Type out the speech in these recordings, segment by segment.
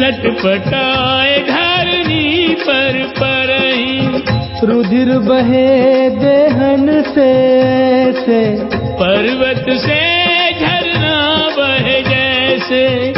लटपटाए धरनी पर परही रुधिर बहे देहन से से। पर्वत से झरना बहे जैसे।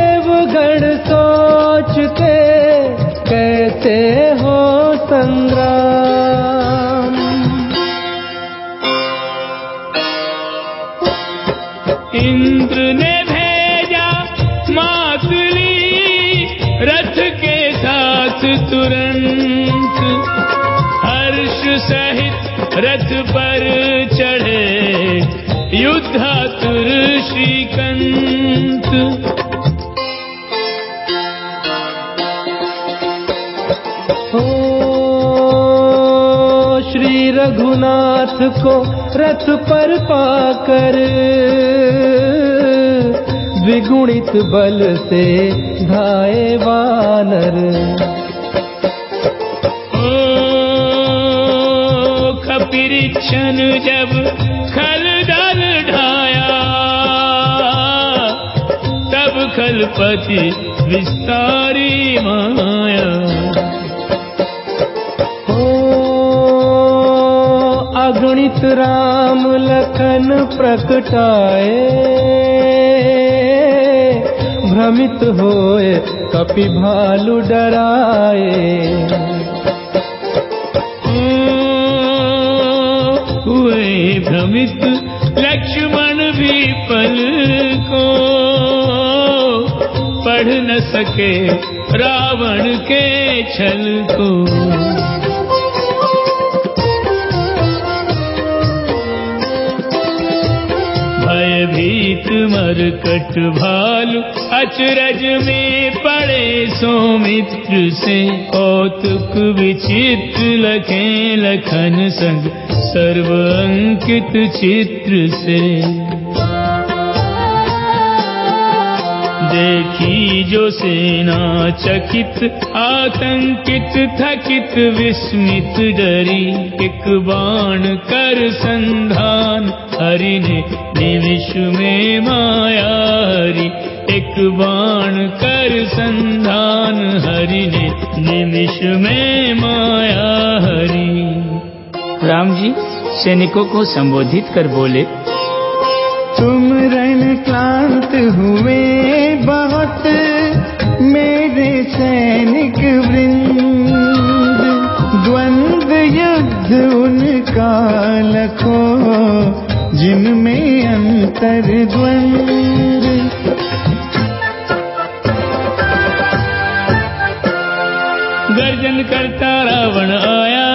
देवगण सोचते कैसे हो संग्राम। इंद्र ने भेजा मातली, रथ के साथ तुरंत। हर्ष सहित रथ पर चढ़े, युद्धातुर श्रीकंत को रथ पर पाकर द्विगुणित बल से धाए वानर। ओ जब खल दल ढाया, तब खलपति विस्तारी माया। अगणित राम लखन प्रकटाए। भ्रमित होए कपि डराए। हुए भ्रमित लक्ष्मण भी पल को। पढ़ न सके रावण के छल को भयभीत मरकट भालू। अचरज में पड़े सौमित्र से कौतुक विचित्र लखे लखन संग। सर्व अंकित चित्र से देखी जो सेना चकित आतंकित थकित विस्मित डरी। एक बाण कर संधान हरि ने निमिष में माया हरि। एक बाण कर संधान हरि ने निमिष में माया हरि। राम जी सैनिकों को संबोधित कर बोले। तुम रण क्लांत हुए। सैनिक वृंद द्वंद युद्ध उनका लखो, जिनमें अंतर द्वंद गर्जन करता रावण आया,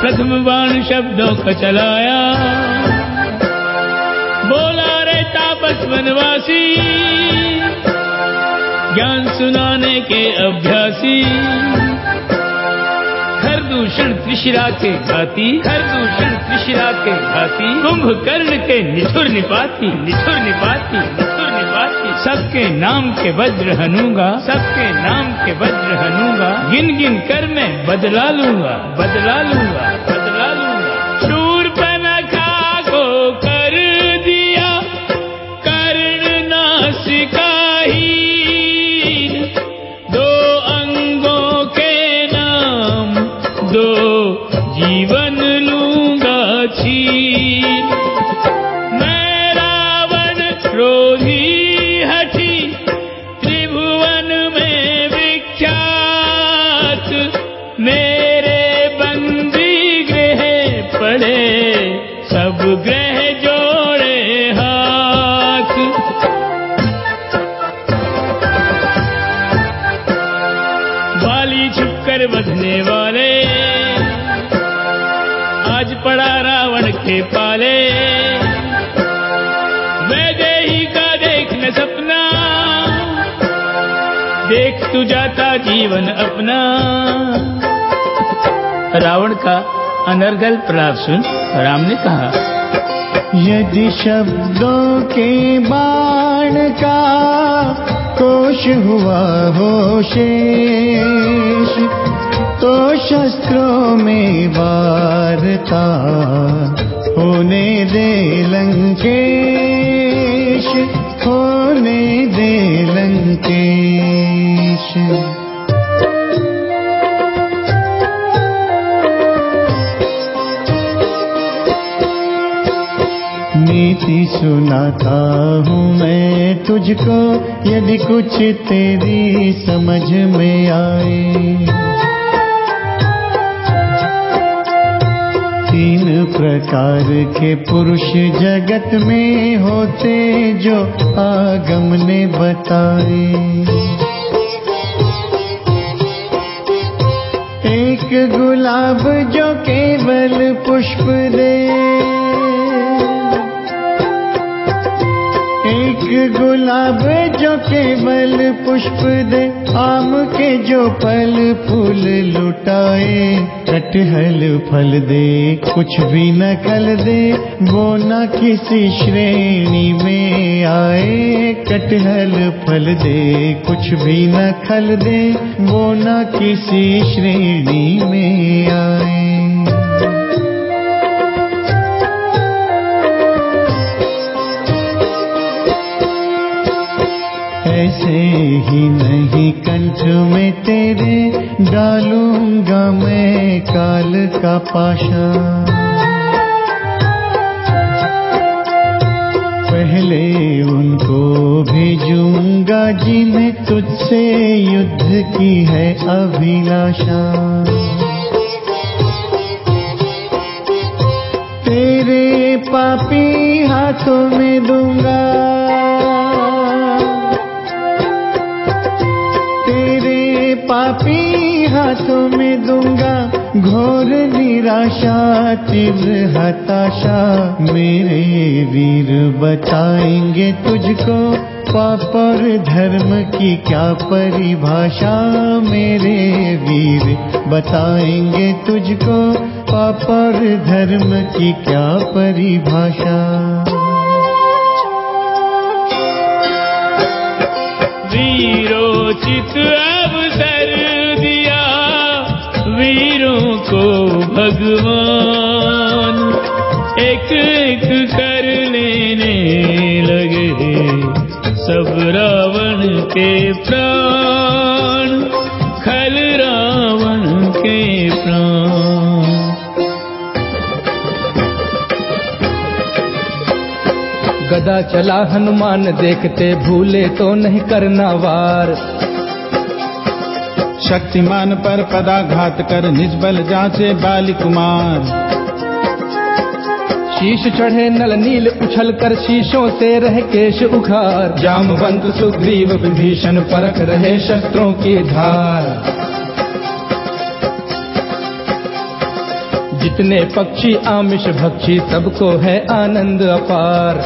प्रथम बाण शब्दों का चलाया। बोला रे तापस वनवासी के अभ्यासी। खरदूषण त्रिशिरा के घाती खरदूषण त्रिशिरा के घाती। कुंभकर्ण के निठुर निपाती निठुर निपाती निठुर निपाती। सबके नाम के वज्र हनूँगा, सबके नाम के वज्र हनूँगा। गिन गिन कर मैं बदला लूँगा बदला लूँगा। देख तू जाता जीवन अपना। रावण का अनर्गल प्रलाप सुन राम ने कहा, यदि शब्दों के बाण का कोश हुआ हो शेष तो शस्त्रों में वारता होने दे लंकेश, होने दे लंकेश। नीति सुनाता हूँ मैं तुझको, यदि कुछ तेरी समझ में आए। तीन प्रकार के पुरुष जगत में होते, जो आगम ने बताए। एक गुलाब जो केवल पुष्प दे। गुलाब जो केवल पुष्प दे, आम के जो फल फूल लुटाए कटहल फल दे, कुछ भी न कल दे, वो न किसी श्रेणी में आए कटहल फल दे, कुछ भी न खल दे, वो न किसी श्रेणी में पाशा पहले उनको भेजूँगा जिन्हें तुझसे युद्ध की है अभिलाषा। तेरे पापी हाथों में दूँगा। तेरे पापी हाथों में दूँगा। घोर निराशा तीव्र हताशा, मेरे वीर बताएँगे तुझको। पाप और धर्म की क्या परिभाषा? मेरे वीर बताएँगे तुझको। पाप और धर्म की क्या परिभाषा? वीरोचित को भगवान एक एक कर लेने लगे सब रावण के प्राण, खल रावण के प्राण। गदा चला हनुमान, देखते भूले तो नहीं करना वार। शक्तिमान पर पदाघात कर निजबल जांचे बाली कुमार शीश चढ़े नल नील उछल कर शीशों से रह केश उखार। जामवंत सुग्रीव विभीषण परख रहे शस्त्रों की धार। जितने पक्षी आमिष भक्षी सबको है आनंद अपार।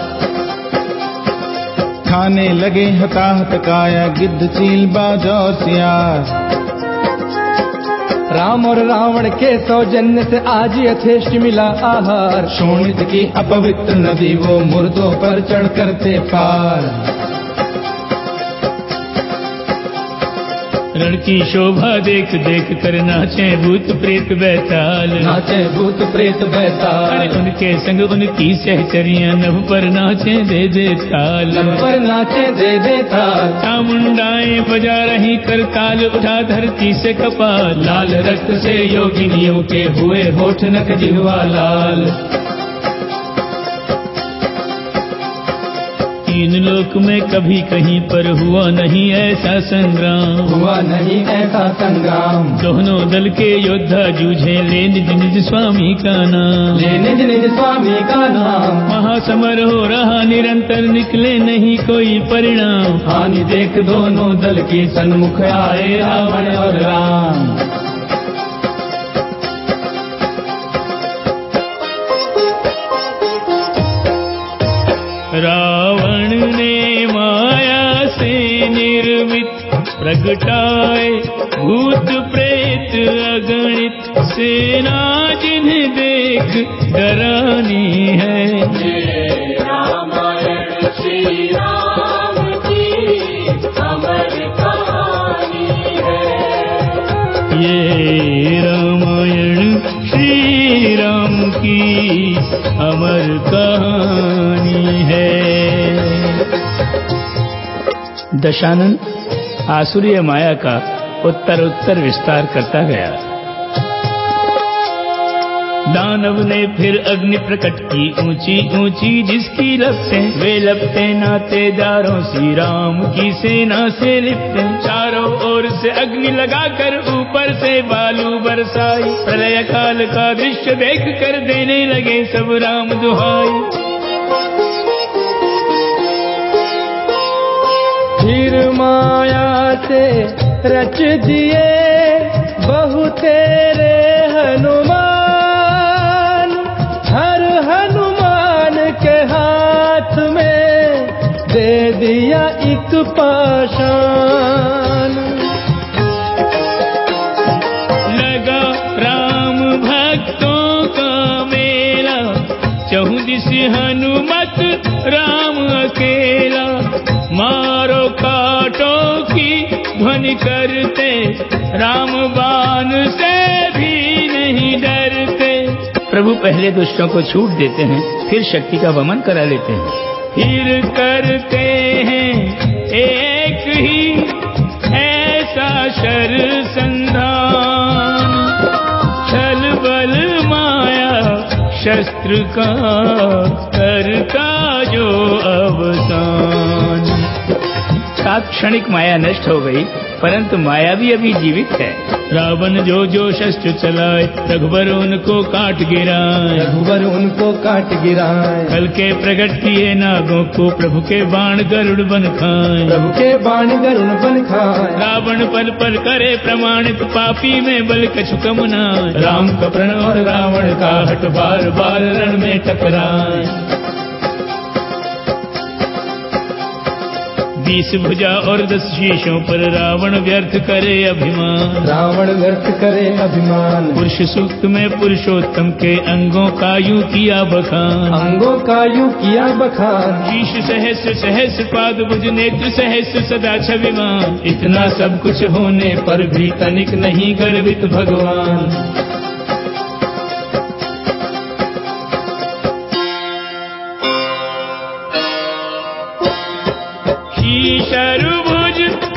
खाने लगे हताहत काया गिद्ध चील बाजा और सियार। राम और रावण के सौजन्य से आज यथेष्ट मिला आहार। शोणित की अपवित्र नदी वो मुर्दों पर चढ़ करते पार। रण की शोभा देख देख कर नाचे भूत प्रेत बैताल। नाचे भूत प्रेत बैताल। उनके संग उनकी सहचरियाँ नभ पर नाचे दे दे ताल। लब पर नाचे दे दे ताल। चामुंडाएँ बजा रही कर ताल उठा धरती से कपाल। लाल रक्त से योगिनियों के हुए होठ नक जिहवा लाल। तीन लोक में कभी कहीं पर हुआ नहीं ऐसा संग्राम। हुआ नहीं ऐसा संग्राम। दोनों दल के योद्धा जूझे ले निज निज स्वामी का नाम। ले निज निज स्वामी का नाम। महासमर हो रहा निरंतर निकले नहीं कोई परिणाम। हानि देख दोनों दल के सन्मुख आए रावण और राम। रावण ने माया से निर्मित, प्रगटाए भूत प्रेत अगणित। सेना जिन्हें देख डरानी है। रामायण श्री राम की अमर कहानी है ये रामायण श्री राम की अमर कहानी। दशानन आसुरीय माया का उत्तर उत्तर विस्तार करता गया। दानव ने फिर अग्नि प्रकट की ऊँची ऊँची जिसकी लपटे, वे लपटे नातेदारों श्री राम की सेना से लिपटे। चारों ओर से अग्नि लगाकर ऊपर से बालू बरसाई। प्रलय काल का दृश्य देख कर देने लगे सब राम दुहाई। फिर माया से रच दिए बहु तेरे हनुमान। हर हनुमान के हाथ में दे दिया एक पाषाण। ध्वनि करते राम बाण से भी नहीं डरते। प्रभु पहले दुष्टों को छूट देते हैं, फिर शक्ति का वमन करा लेते हैं। फिर करते हैं, एक ही ऐसा शर संधान। छल बल माया शस्त्र का करता जो अवसान। सात क्षणिक माया नष्ट हो गई परंतु माया भी अभी जीवित है। रावण जो जो शस्त्र चलाए रघुबर उनको काट गिराए। रघुवर उनको काट गिराए। कल के प्रकट किए नागों को प्रभु के बाण गरुड़ बन खाए। प्रभु के बाण गरुण बन खाए। रावण पल पल करे प्रमाणित पापी में बल कछु कम न राम का प्रण और रावण का हट बार बार रण में टकराए। बीस भुजा और दस शीशों पर रावण व्यर्थ करे अभिमान। रावण व्यर्थ करे अभिमान। पुरुष सूक्त में पुरुषोत्तम के अंगों का यूँ किया बखान। अंगों का यू किया बखान। शीश सहस्र सहस्र पाद भुज नेत्र सहस्र सदा छविमान। इतना सब कुछ होने पर भी तनिक नहीं गर्वित भगवान।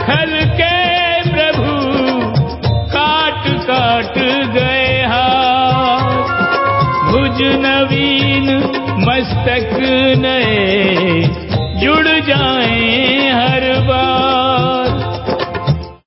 भुज के प्रभु काट काट गए हाथ। भुज नवीन मस्तक नए जुड़ जाए